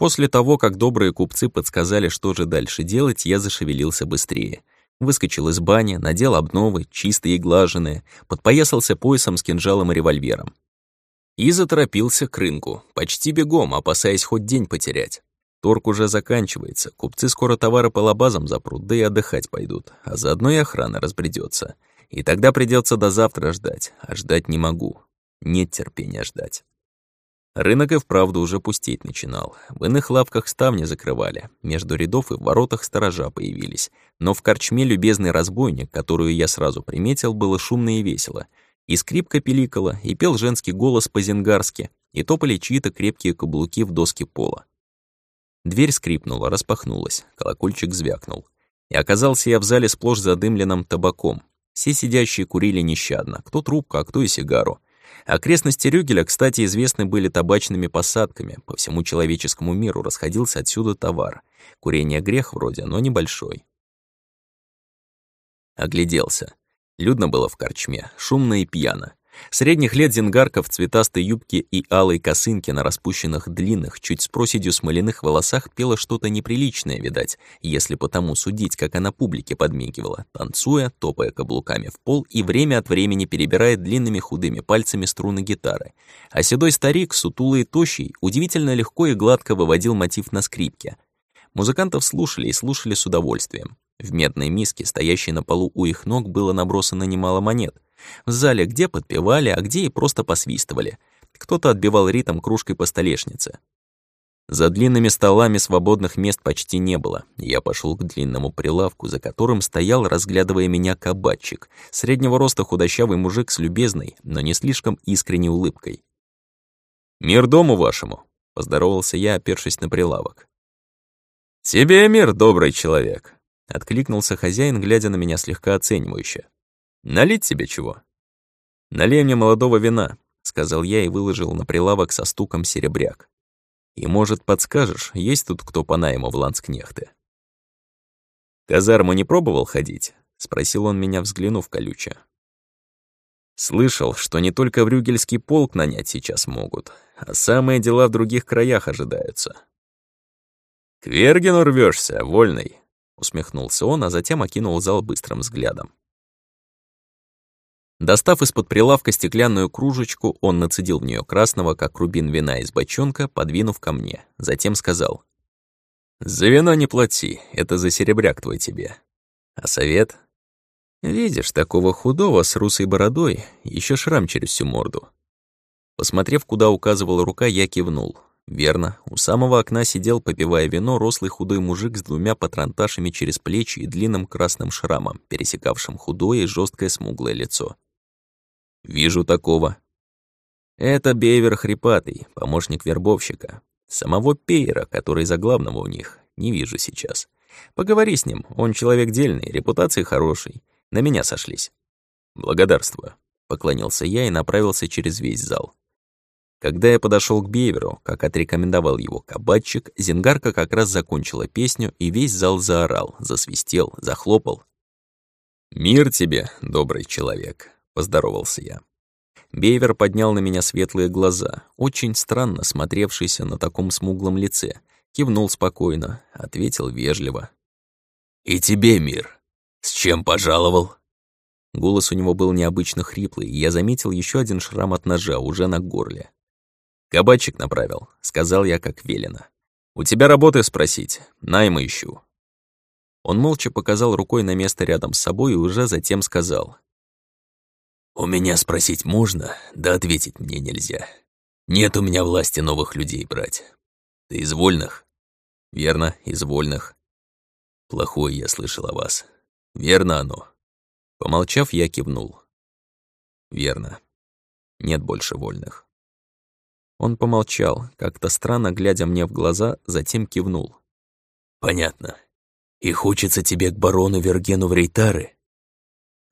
После того, как добрые купцы подсказали, что же дальше делать, я зашевелился быстрее. Выскочил из бани, надел обновы, чистые и глаженные, подпоясался поясом с кинжалом и револьвером. И заторопился к рынку, почти бегом, опасаясь хоть день потерять. Торг уже заканчивается, купцы скоро товары по лабазам запрут, да и отдыхать пойдут, а заодно и охрана разбредется. И тогда придется до завтра ждать, а ждать не могу. Нет терпения ждать. Рынок и вправду уже пустеть начинал. В иных лавках ставни закрывали, между рядов и в воротах сторожа появились. Но в корчме любезный разбойник, которую я сразу приметил, было шумно и весело. И скрипка пиликала, и пел женский голос по-зенгарски, и топали чьи-то крепкие каблуки в доски пола. Дверь скрипнула, распахнулась, колокольчик звякнул. И оказался я в зале сплошь задымленным табаком. Все сидящие курили нещадно, кто трубку, а кто и сигару. Окрестности Рюгеля, кстати, известны были табачными посадками. По всему человеческому миру расходился отсюда товар. Курение грех вроде, но небольшой. Огляделся. Людно было в корчме, шумно и пьяно. Средних лет зингарка в цветастой юбке и алой косынке на распущенных длинных, чуть с проседью смоляных волосах пела что-то неприличное, видать, если потому судить, как она публике подмигивала, танцуя, топая каблуками в пол и время от времени перебирая длинными худыми пальцами струны гитары. А седой старик, сутулый и тощий, удивительно легко и гладко выводил мотив на скрипке. Музыкантов слушали и слушали с удовольствием. В медной миске, стоящей на полу у их ног, было набросано немало монет — в зале где подпевали, а где и просто посвистывали. Кто-то отбивал ритм кружкой по столешнице. За длинными столами свободных мест почти не было. Я пошел к длинному прилавку, за которым стоял, разглядывая меня кабачик, среднего роста худощавый мужик с любезной, но не слишком искренней улыбкой. «Мир дому вашему!» — поздоровался я, опершись на прилавок. «Тебе мир, добрый человек!» — откликнулся хозяин, глядя на меня слегка оценивающе. Налить себе чего?» «Налей мне молодого вина», — сказал я и выложил на прилавок со стуком серебряк. «И, может, подскажешь, есть тут кто по найму в ланскнехты?» «Казарму не пробовал ходить?» — спросил он меня, взглянув колюче. «Слышал, что не только в Рюгельский полк нанять сейчас могут, а самые дела в других краях ожидаются». «К Вергену рвешься, вольный», — усмехнулся он, а затем окинул зал быстрым взглядом. Достав из-под прилавка стеклянную кружечку, он нацедил в нее красного, как рубин вина из бочонка, подвинув ко мне. Затем сказал. «За вино не плати, это за серебряк твой тебе. А совет? Видишь, такого худого с русой бородой, еще шрам через всю морду». Посмотрев, куда указывала рука, я кивнул. Верно, у самого окна сидел, попивая вино, рослый худой мужик с двумя патронташами через плечи и длинным красным шрамом, пересекавшим худое и жесткое смуглое лицо. Вижу такого. Это Бейвер Хрипатый, помощник вербовщика. Самого Пейера, который за главного у них, не вижу сейчас. Поговори с ним, он человек дельный, репутации хороший. На меня сошлись. Благодарствую. Поклонился я и направился через весь зал. Когда я подошел к Бейверу, как отрекомендовал его кабачик, Зингарка как раз закончила песню, и весь зал заорал, засвистел, захлопал. «Мир тебе, добрый человек!» — поздоровался я. Бейвер поднял на меня светлые глаза, очень странно смотревшийся на таком смуглом лице. Кивнул спокойно, ответил вежливо. «И тебе, мир! С чем пожаловал?» Голос у него был необычно хриплый, и я заметил еще один шрам от ножа уже на горле. «Кабачик направил», — сказал я, как велено. «У тебя работы спросить, найма ищу». Он молча показал рукой на место рядом с собой и уже затем сказал. «У меня спросить можно, да ответить мне нельзя. Нет у меня власти новых людей брать. Ты из вольных?» «Верно, из вольных». «Плохое я слышал о вас. Верно оно?» Помолчав, я кивнул. «Верно. Нет больше вольных». Он помолчал, как-то странно глядя мне в глаза, затем кивнул. «Понятно. И хочется тебе к барону Вергену в Рейтары?»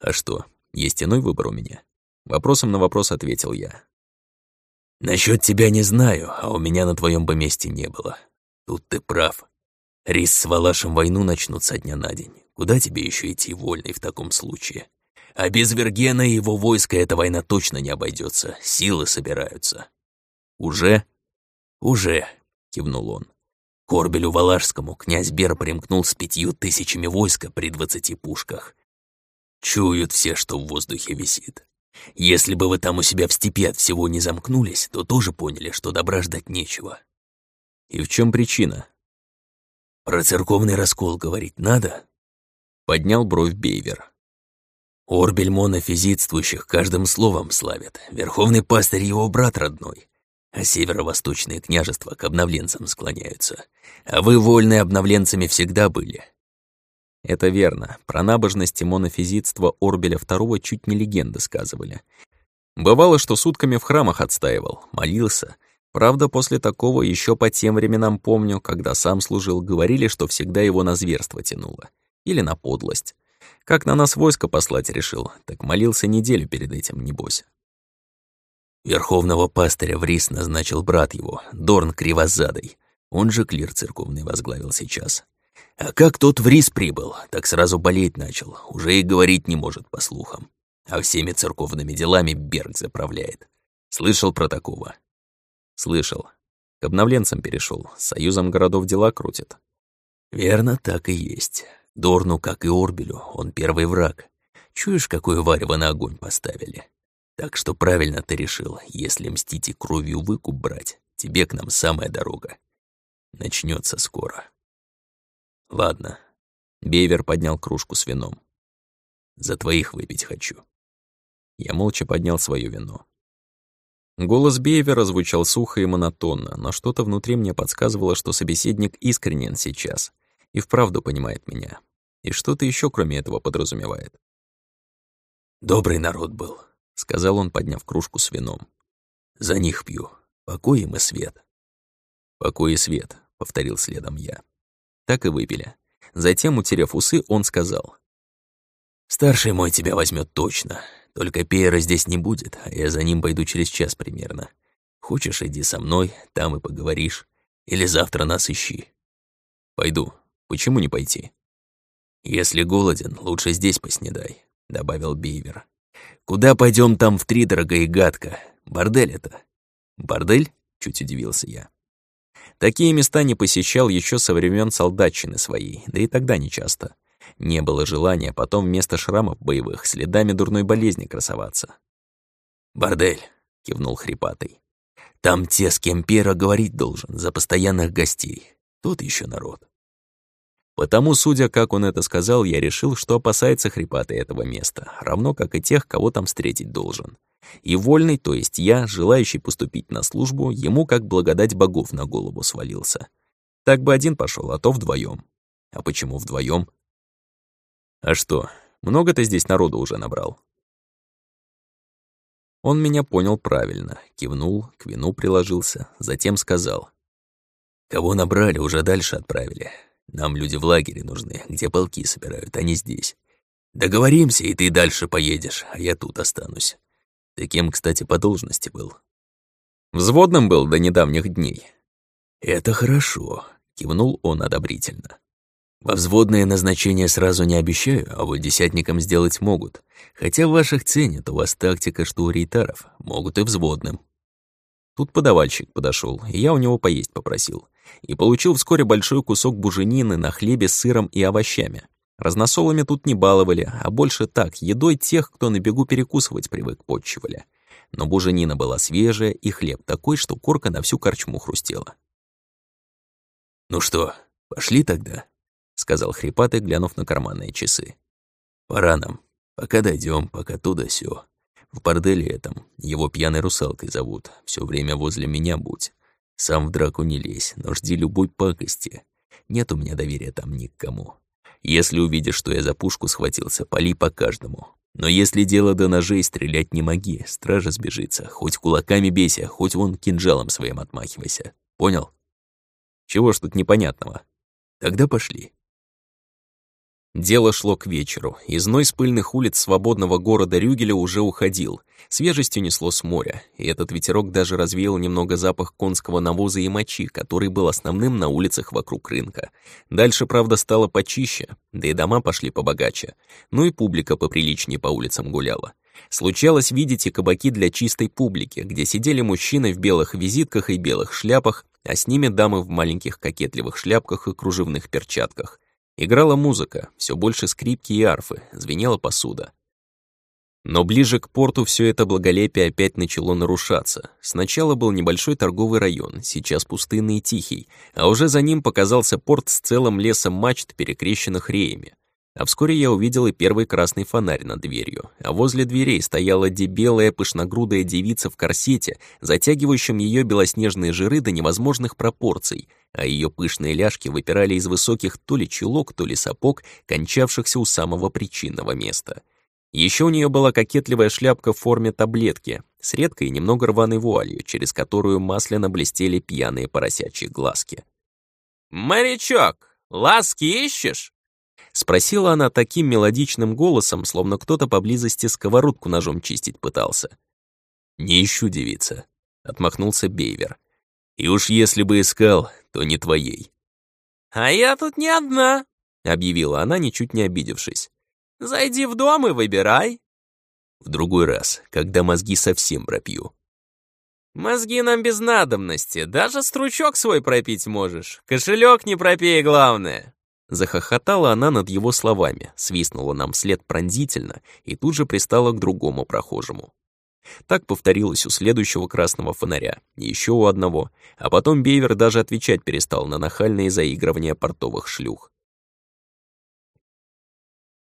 «А что, есть иной выбор у меня?» Вопросом на вопрос ответил я. «Насчёт тебя не знаю, а у меня на твоем бы месте не было. Тут ты прав. Рис с Валашем войну начнут со дня на день. Куда тебе еще идти вольный в таком случае? А без Вергена и его войска эта война точно не обойдется. Силы собираются». «Уже?» «Уже», — кивнул он. Корбелю Валашскому князь Бер примкнул с пятью тысячами войска при двадцати пушках. Чуют все, что в воздухе висит. Если бы вы там у себя в степи от всего не замкнулись, то тоже поняли, что добра ждать нечего. И в чем причина? Про церковный раскол говорить надо? Поднял бровь Бейвер. Орбель монофизитствующих каждым словом славят. Верховный пастырь его брат родной а северо-восточные княжества к обновленцам склоняются. А вы вольные обновленцами всегда были. Это верно. Про набожность и монофизитство Орбеля II чуть не легенды сказывали. Бывало, что сутками в храмах отстаивал, молился. Правда, после такого еще по тем временам помню, когда сам служил, говорили, что всегда его на зверство тянуло. Или на подлость. Как на нас войско послать решил, так молился неделю перед этим, небось. Верховного пастыря в Рис назначил брат его, Дорн Кривозадый. Он же клир церковный возглавил сейчас. А как тот в Рис прибыл, так сразу болеть начал, уже и говорить не может по слухам. А всеми церковными делами Берг заправляет. Слышал про такого? Слышал. К обновленцам перешел, союзом городов дела крутит. Верно, так и есть. Дорну, как и Орбелю, он первый враг. Чуешь, какое варево на огонь поставили? Так что правильно ты решил, если мстить и кровью выкуп брать, тебе к нам самая дорога. Начнется скоро. Ладно. Бейвер поднял кружку с вином. За твоих выпить хочу. Я молча поднял свое вино. Голос Бейвера звучал сухо и монотонно, но что-то внутри мне подсказывало, что собеседник искренен сейчас и вправду понимает меня. И что-то еще кроме этого подразумевает. Добрый народ был, — сказал он, подняв кружку с вином. «За них пью. Покой им и свет». «Покой и свет», — повторил следом я. Так и выпили. Затем, утерев усы, он сказал. «Старший мой тебя возьмет точно. Только Пейера здесь не будет, а я за ним пойду через час примерно. Хочешь, иди со мной, там и поговоришь. Или завтра нас ищи». «Пойду. Почему не пойти?» «Если голоден, лучше здесь поснедай», — добавил Бейвер. Куда пойдем там в три дорого и гадко? Бордель это. Бордель? Чуть удивился я. Такие места не посещал еще со времен солдатчины своей, да и тогда нечасто. Не было желания потом вместо шрамов боевых следами дурной болезни красоваться. «Бордель», — кивнул хрипатый. «Там те, с кем Пера говорить должен, за постоянных гостей. Тут еще народ». Потому, судя, как он это сказал, я решил, что опасается хрипатый этого места, равно как и тех, кого там встретить должен. И вольный, то есть я, желающий поступить на службу, ему как благодать богов на голову свалился. Так бы один пошел, а то вдвоем. А почему вдвоем? А что, много ты здесь народу уже набрал? Он меня понял правильно, кивнул, к вину приложился, затем сказал. Кого набрали, уже дальше отправили. Нам люди в лагере нужны, где полки собирают, а не здесь. Договоримся, и ты дальше поедешь, а я тут останусь. Ты кем, кстати, по должности был? Взводным был до недавних дней. Это хорошо, кивнул он одобрительно. Во взводное назначение сразу не обещаю, а вот десятникам сделать могут. Хотя ваших ценят, у вас тактика, что у рейтаров, могут и взводным. Тут подавальщик подошел, и я у него поесть попросил и получил вскоре большой кусок буженины на хлебе с сыром и овощами. Разносолами тут не баловали, а больше так, едой тех, кто на бегу перекусывать привык, подчивали. Но буженина была свежая, и хлеб такой, что корка на всю корчму хрустела. «Ну что, пошли тогда?» — сказал хрипатый, глянув на карманные часы. «Пора нам. Пока дойдем, пока туда сё. В борделе этом его пьяной русалкой зовут. Все время возле меня будь. Сам в драку не лезь, но жди любой пакости. Нет у меня доверия там ни к кому. Если увидишь, что я за пушку схватился, пали по каждому. Но если дело до ножей, стрелять не моги, стража сбежится. Хоть кулаками бейся, хоть вон кинжалом своим отмахивайся. Понял? Чего ж тут непонятного? Тогда пошли. Дело шло к вечеру. Изной с пыльных улиц свободного города Рюгеля уже уходил. Свежестью несло с моря, и этот ветерок даже развеял немного запах конского навоза и мочи, который был основным на улицах вокруг рынка. Дальше, правда, стало почище, да и дома пошли побогаче. Ну и публика поприличнее по улицам гуляла. Случалось видеть и кабаки для чистой публики, где сидели мужчины в белых визитках и белых шляпах, а с ними дамы в маленьких кокетливых шляпках и кружевных перчатках. Играла музыка, все больше скрипки и арфы, звенела посуда. Но ближе к порту все это благолепие опять начало нарушаться. Сначала был небольшой торговый район, сейчас пустынный и тихий, а уже за ним показался порт с целым лесом мачт, перекрещенных реями. А вскоре я увидел и первый красный фонарь над дверью, а возле дверей стояла дебелая пышногрудая девица в корсете, затягивающем ее белоснежные жиры до невозможных пропорций, а ее пышные ляжки выпирали из высоких то ли чулок, то ли сапог, кончавшихся у самого причинного места. Еще у нее была кокетливая шляпка в форме таблетки, с редкой и немного рваной вуалью, через которую масляно блестели пьяные поросячьи глазки. «Морячок, ласки ищешь?» Спросила она таким мелодичным голосом, словно кто-то поблизости сковородку ножом чистить пытался. «Не ищу, девица», — отмахнулся Бейвер. «И уж если бы искал, то не твоей». «А я тут не одна», — объявила она, ничуть не обидевшись. «Зайди в дом и выбирай». «В другой раз, когда мозги совсем пропью». «Мозги нам без надобности, даже стручок свой пропить можешь. Кошелек не пропей, главное». Захохотала она над его словами, свистнула нам вслед пронзительно и тут же пристала к другому прохожему. Так повторилось у следующего красного фонаря, еще у одного, а потом Бейвер даже отвечать перестал на нахальные заигрывания портовых шлюх.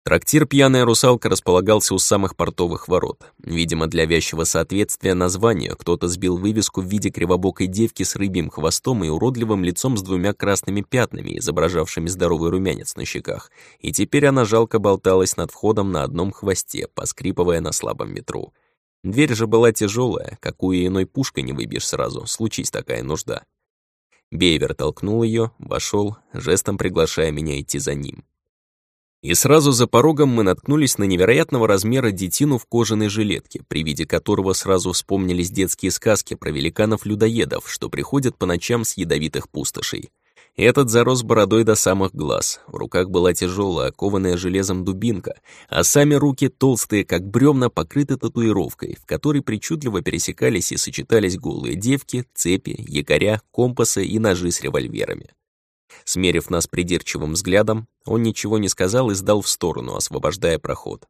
Трактир «Пьяная русалка» располагался у самых портовых ворот. Видимо, для вязчего соответствия названию кто-то сбил вывеску в виде кривобокой девки с рыбьим хвостом и уродливым лицом с двумя красными пятнами, изображавшими здоровый румянец на щеках, и теперь она жалко болталась над входом на одном хвосте, поскрипывая на слабом ветру. Дверь же была тяжелая, какую иной пушкой не выбьешь сразу, случись такая нужда. Бейвер толкнул ее, вошел, жестом приглашая меня идти за ним. И сразу за порогом мы наткнулись на невероятного размера детину в кожаной жилетке, при виде которого сразу вспомнились детские сказки про великанов-людоедов, что приходят по ночам с ядовитых пустошей. Этот зарос бородой до самых глаз, в руках была тяжелая, окованная железом дубинка, а сами руки, толстые, как бревна, покрыты татуировкой, в которой причудливо пересекались и сочетались голые девки, цепи, якоря, компасы и ножи с револьверами. Смерив нас придирчивым взглядом, он ничего не сказал и сдал в сторону, освобождая проход.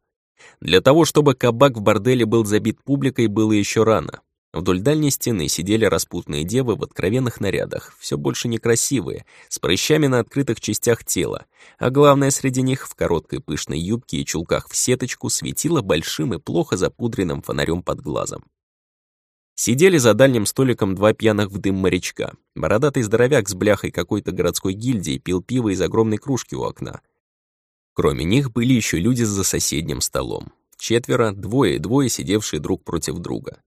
Для того, чтобы кабак в борделе был забит публикой, было еще рано. Вдоль дальней стены сидели распутные девы в откровенных нарядах, все больше некрасивые, с прыщами на открытых частях тела, а главное среди них в короткой пышной юбке и чулках в сеточку светило большим и плохо запудренным фонарем под глазом. Сидели за дальним столиком два пьяных в дым морячка. Бородатый здоровяк с бляхой какой-то городской гильдии пил пиво из огромной кружки у окна. Кроме них были еще люди за соседним столом. Четверо, двое и двое, сидевшие друг против друга.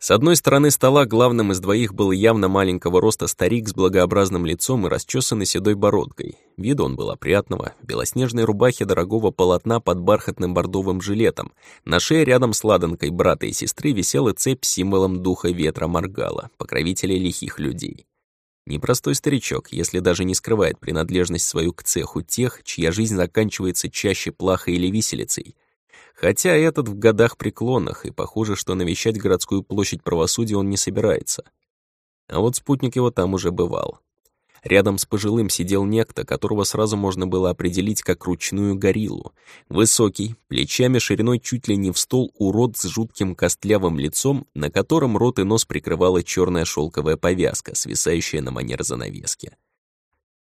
С одной стороны стола главным из двоих был явно маленького роста старик с благообразным лицом и расчесанной седой бородкой. Виду он был опрятного, в белоснежной рубахе дорогого полотна под бархатным бордовым жилетом. На шее рядом с ладанкой брата и сестры висела цепь с символом духа ветра Маргала, покровителя лихих людей. Непростой старичок, если даже не скрывает принадлежность свою к цеху тех, чья жизнь заканчивается чаще плахой или виселицей — Хотя этот в годах преклонных, и похоже, что навещать городскую площадь правосудия он не собирается. А вот спутник его там уже бывал. Рядом с пожилым сидел некто, которого сразу можно было определить как ручную гориллу. Высокий, плечами шириной чуть ли не в стол урод с жутким костлявым лицом, на котором рот и нос прикрывала черная шелковая повязка, свисающая на манер занавески.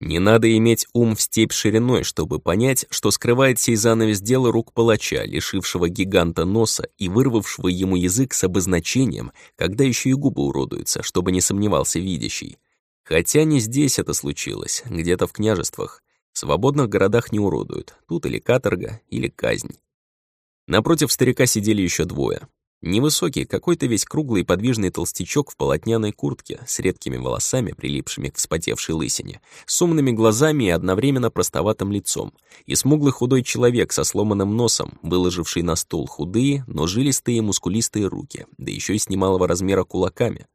Не надо иметь ум в степь шириной, чтобы понять, что скрывает сей занавес дела рук палача, лишившего гиганта носа и вырвавшего ему язык с обозначением, когда еще и губы уродуются, чтобы не сомневался видящий. Хотя не здесь это случилось, где-то в княжествах. В свободных городах не уродуют, тут или каторга, или казнь. Напротив старика сидели еще двое. Невысокий, какой-то весь круглый подвижный толстячок в полотняной куртке, с редкими волосами, прилипшими к вспотевшей лысине, с умными глазами и одновременно простоватым лицом, и смуглый худой человек со сломанным носом, выложивший на стол худые, но жилистые мускулистые руки, да еще и с немалого размера кулаками.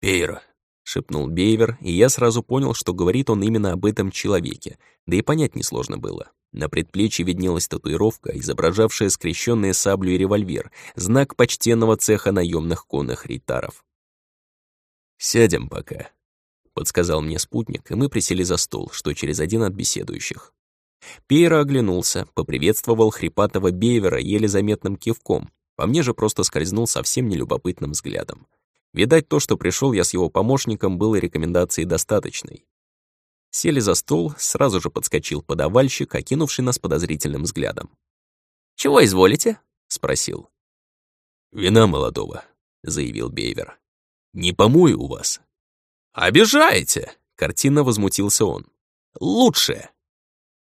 «Пейра, — шепнул Бейвер, и я сразу понял, что говорит он именно об этом человеке, да и понять несложно было. На предплечье виднелась татуировка, изображавшая скрещенные саблю и револьвер, знак почтенного цеха наемных конных рейтаров. «Сядем пока», — подсказал мне спутник, и мы присели за стол, что через один от беседующих. Пейра оглянулся, поприветствовал хрипатого Бейвера еле заметным кивком, по мне же просто скользнул совсем нелюбопытным взглядом. Видать, то, что пришел я с его помощником, было рекомендацией достаточной. Сели за стол, сразу же подскочил подавальщик, окинувший нас подозрительным взглядом. «Чего изволите?» — спросил. «Вина молодого», — заявил Бейвер. «Не помою у вас». «Обижаете!» — картинно возмутился он. «Лучшее!»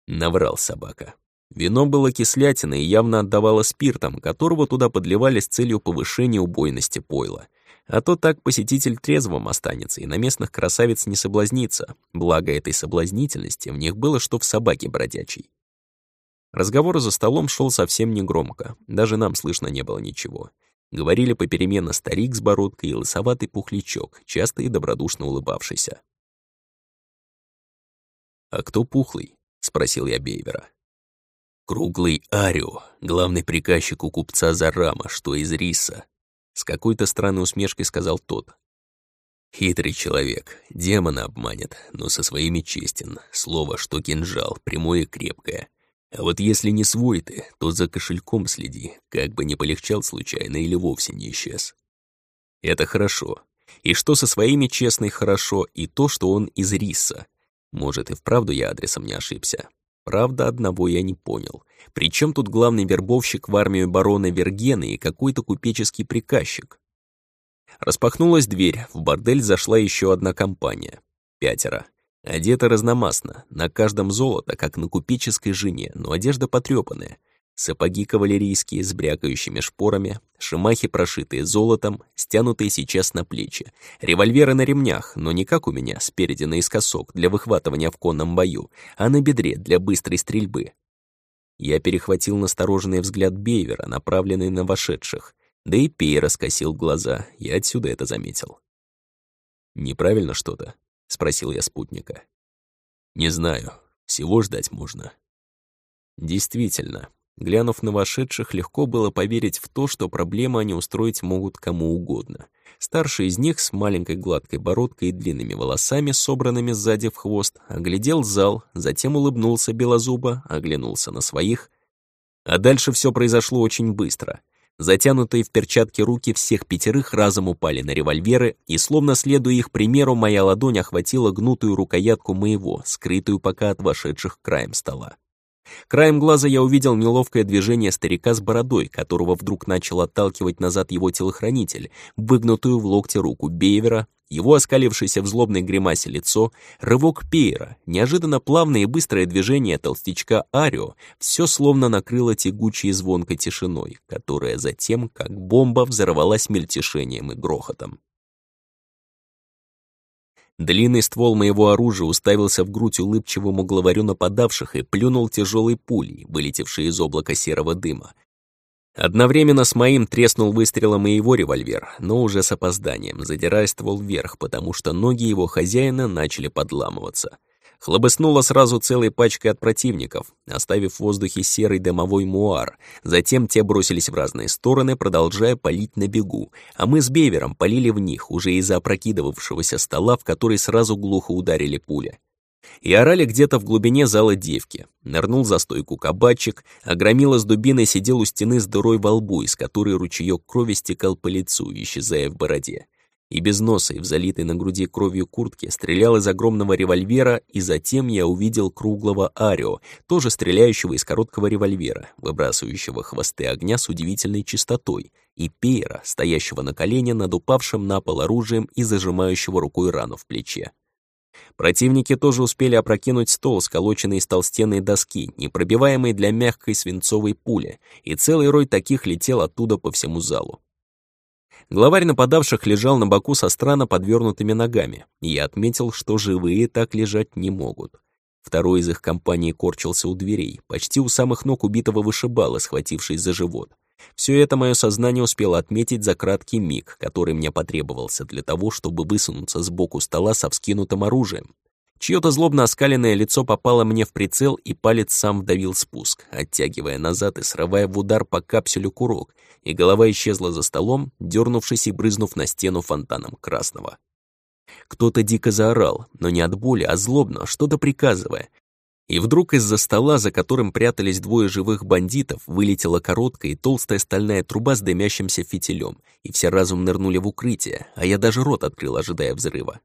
Наврал собака. Вино было кислятино и явно отдавало спиртом, которого туда подливали с целью повышения убойности пойла — а то так посетитель трезвым останется и на местных красавиц не соблазнится, благо этой соблазнительности в них было что в собаке бродячей. Разговор за столом шел совсем негромко, даже нам слышно не было ничего. Говорили попеременно старик с бородкой и лысоватый пухлячок, часто и добродушно улыбавшийся. «А кто пухлый?» — спросил я Бейвера. «Круглый Арио, главный приказчик у купца Зарама, что из риса. С какой-то странной усмешкой сказал тот. Хитрый человек, демона обманет, но со своими честен. Слово, что кинжал, прямое и крепкое. А вот если не свой ты, то за кошельком следи, как бы не полегчал случайно или вовсе не исчез. Это хорошо. И что со своими честный хорошо, и то, что он из риса. Может, и вправду я адресом не ошибся. Правда, одного я не понял. Причем тут главный вербовщик в армию барона Вергена и какой-то купеческий приказчик? Распахнулась дверь, в бордель зашла еще одна компания. Пятеро. Одеты разномастно, на каждом золото, как на купеческой жене, но одежда потрепанная. Сапоги кавалерийские с брякающими шпорами, шимахи, прошитые золотом, стянутые сейчас на плечи, револьверы на ремнях, но не как у меня, спереди наискосок, для выхватывания в конном бою, а на бедре для быстрой стрельбы. Я перехватил настороженный взгляд Бейвера, направленный на вошедших, да и Пей раскосил глаза, я отсюда это заметил. «Неправильно что-то?» — спросил я спутника. «Не знаю, всего ждать можно». Действительно, Глянув на вошедших, легко было поверить в то, что проблемы они устроить могут кому угодно. Старший из них с маленькой гладкой бородкой и длинными волосами, собранными сзади в хвост, оглядел зал, затем улыбнулся белозубо, оглянулся на своих. А дальше все произошло очень быстро. Затянутые в перчатки руки всех пятерых разом упали на револьверы, и, словно следуя их примеру, моя ладонь охватила гнутую рукоятку моего, скрытую пока от вошедших краем стола. Краем глаза я увидел неловкое движение старика с бородой, которого вдруг начал отталкивать назад его телохранитель, выгнутую в локте руку Бейвера, его оскалившееся в злобной гримасе лицо, рывок Пейера, неожиданно плавное и быстрое движение толстячка Арио, все словно накрыло тягучей звонкой тишиной, которая затем, как бомба, взорвалась мельтешением и грохотом. Длинный ствол моего оружия уставился в грудь улыбчивому главарю нападавших и плюнул тяжелой пулей, вылетевшей из облака серого дыма. Одновременно с моим треснул выстрелом и его револьвер, но уже с опозданием, задирая ствол вверх, потому что ноги его хозяина начали подламываться. Хлобыснула сразу целой пачкой от противников, оставив в воздухе серый дымовой муар. Затем те бросились в разные стороны, продолжая палить на бегу, а мы с Бевером полили в них, уже из-за опрокидывавшегося стола, в который сразу глухо ударили пули. И орали где-то в глубине зала девки. Нырнул за стойку кабачик, а с дубиной сидел у стены с дырой во лбу, из которой ручеёк крови стекал по лицу, исчезая в бороде и без носа, и в залитой на груди кровью куртке стрелял из огромного револьвера, и затем я увидел круглого Арио, тоже стреляющего из короткого револьвера, выбрасывающего хвосты огня с удивительной чистотой, и Пейра, стоящего на колене над упавшим на пол оружием и зажимающего рукой рану в плече. Противники тоже успели опрокинуть стол, сколоченный из толстенной доски, непробиваемый для мягкой свинцовой пули, и целый рой таких летел оттуда по всему залу. Главарь нападавших лежал на боку со странно подвернутыми ногами, и я отметил, что живые так лежать не могут. Второй из их компании корчился у дверей, почти у самых ног убитого вышибала, схватившись за живот. Все это мое сознание успело отметить за краткий миг, который мне потребовался для того, чтобы высунуться сбоку стола со вскинутым оружием. Чьё-то злобно оскаленное лицо попало мне в прицел, и палец сам вдавил спуск, оттягивая назад и срывая в удар по капсюлю курок, и голова исчезла за столом, дернувшись и брызнув на стену фонтаном красного. Кто-то дико заорал, но не от боли, а злобно, что-то приказывая, и вдруг из-за стола, за которым прятались двое живых бандитов, вылетела короткая и толстая стальная труба с дымящимся фитилем, и все разум нырнули в укрытие, а я даже рот открыл, ожидая взрыва.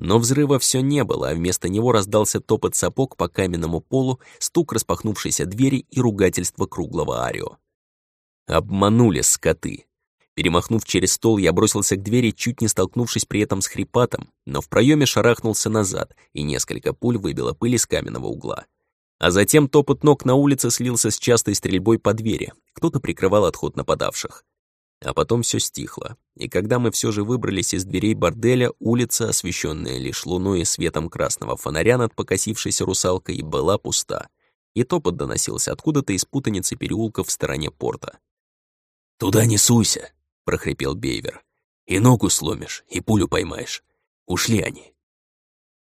Но взрыва все не было, а вместо него раздался топот сапог по каменному полу, стук распахнувшейся двери и ругательство круглого Арио. Обманули скоты. Перемахнув через стол, я бросился к двери, чуть не столкнувшись при этом с хрипатом, но в проеме шарахнулся назад, и несколько пуль выбило пыль из каменного угла. А затем топот ног на улице слился с частой стрельбой по двери. Кто-то прикрывал отход нападавших. А потом все стихло, и когда мы все же выбрались из дверей борделя, улица, освещенная лишь луной и светом красного фонаря над покосившейся русалкой, была пуста. И топот доносился откуда-то из путаницы переулков в стороне порта. «Туда не суйся!» — прохрипел Бейвер. «И ногу сломишь, и пулю поймаешь. Ушли они».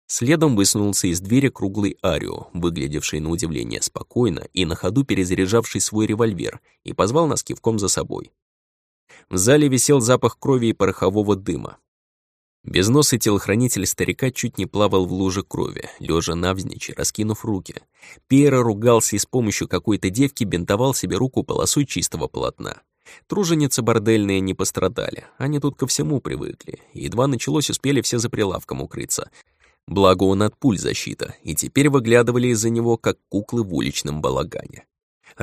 Следом высунулся из двери круглый Арио, выглядевший на удивление спокойно и на ходу перезаряжавший свой револьвер, и позвал нас кивком за собой. В зале висел запах крови и порохового дыма. Безносый телохранитель старика чуть не плавал в луже крови, лежа навзничь раскинув руки. Пьера ругался и с помощью какой-то девки бинтовал себе руку полосой чистого полотна. Труженицы бордельные не пострадали, они тут ко всему привыкли. Едва началось, успели все за прилавком укрыться. Благо он от пуль защита, и теперь выглядывали из-за него, как куклы в уличном балагане.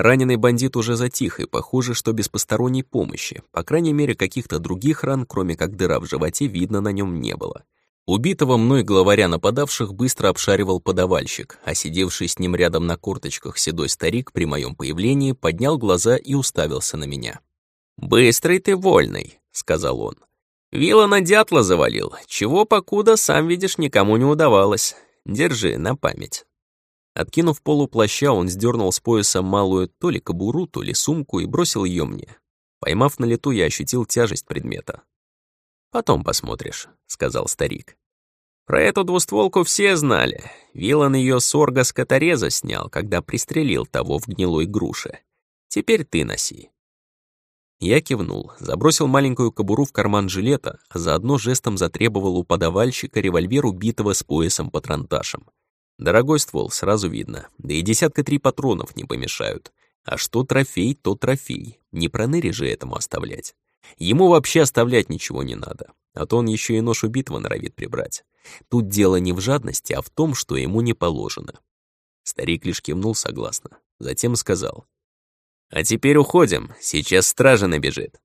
Раненый бандит уже затих, и похоже, что без посторонней помощи, по крайней мере, каких-то других ран, кроме как дыра в животе, видно на нем не было. Убитого мной главаря нападавших быстро обшаривал подавальщик, а сидевший с ним рядом на корточках седой старик при моем появлении поднял глаза и уставился на меня. «Быстрый ты вольный», — сказал он. «Вилла на дятла завалил, чего, покуда, сам видишь, никому не удавалось. Держи на память». Откинув полу плаща, он сдернул с пояса малую то ли кобуру, то ли сумку и бросил ее мне. Поймав на лету, я ощутил тяжесть предмета. «Потом посмотришь», — сказал старик. Про эту двустволку все знали. Вилан ее с орга скотореза снял, когда пристрелил того в гнилой груше. Теперь ты носи. Я кивнул, забросил маленькую кобуру в карман жилета, а заодно жестом затребовал у подавальщика револьвер убитого с поясом-патронташем. Дорогой ствол, сразу видно, да и десятка три патронов не помешают. А что трофей, то трофей, не проныри же этому оставлять. Ему вообще оставлять ничего не надо, а то он еще и нож убитого норовит прибрать. Тут дело не в жадности, а в том, что ему не положено. Старик лишь кивнул согласно, затем сказал — «А теперь уходим, сейчас стража набежит».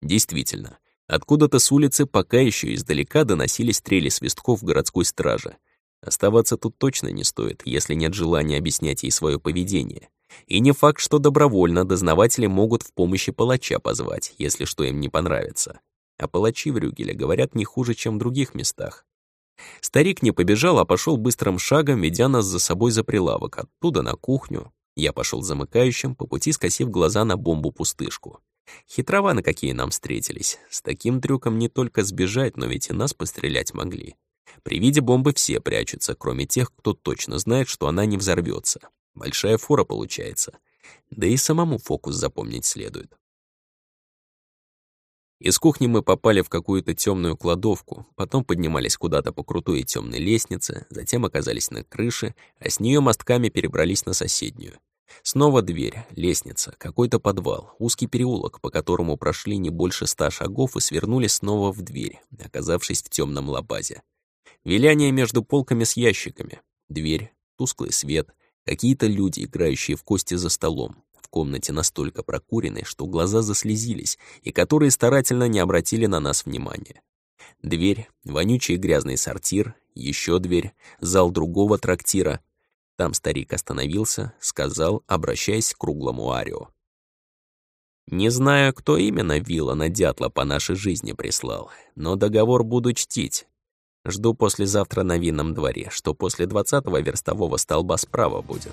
Действительно, откуда-то с улицы пока еще издалека доносились стрели свистков городской стражи. Оставаться тут точно не стоит, если нет желания объяснять ей свое поведение. И не факт, что добровольно дознаватели могут в помощи палача позвать, если что им не понравится. А палачи в Рюгеле говорят не хуже, чем в других местах. Старик не побежал, а пошел быстрым шагом, ведя нас за собой за прилавок, оттуда на кухню, я пошел замыкающим, по пути скосив глаза на бомбу-пустышку. Хитрованы какие нам встретились. С таким трюком не только сбежать, но ведь и нас пострелять могли. При виде бомбы все прячутся, кроме тех, кто точно знает, что она не взорвется. Большая фора получается. Да и самому фокус запомнить следует. Из кухни мы попали в какую-то темную кладовку, потом поднимались куда-то по крутой и темной лестнице, затем оказались на крыше, а с нее мостками перебрались на соседнюю. Снова дверь, лестница, какой-то подвал, узкий переулок, по которому прошли не больше ста шагов и свернули снова в дверь, оказавшись в темном лабазе. Виляние между полками с ящиками, дверь, тусклый свет, какие-то люди, играющие в кости за столом, комнате настолько прокуренной, что глаза заслезились, и которые старательно не обратили на нас внимания. Дверь, вонючий грязный сортир, еще дверь, зал другого трактира. Там старик остановился, сказал, обращаясь к круглому Арио. «Не знаю, кто именно вилла на дятла по нашей жизни прислал, но договор буду чтить. Жду послезавтра на винном дворе, что после двадцатого верстового столба справа будет».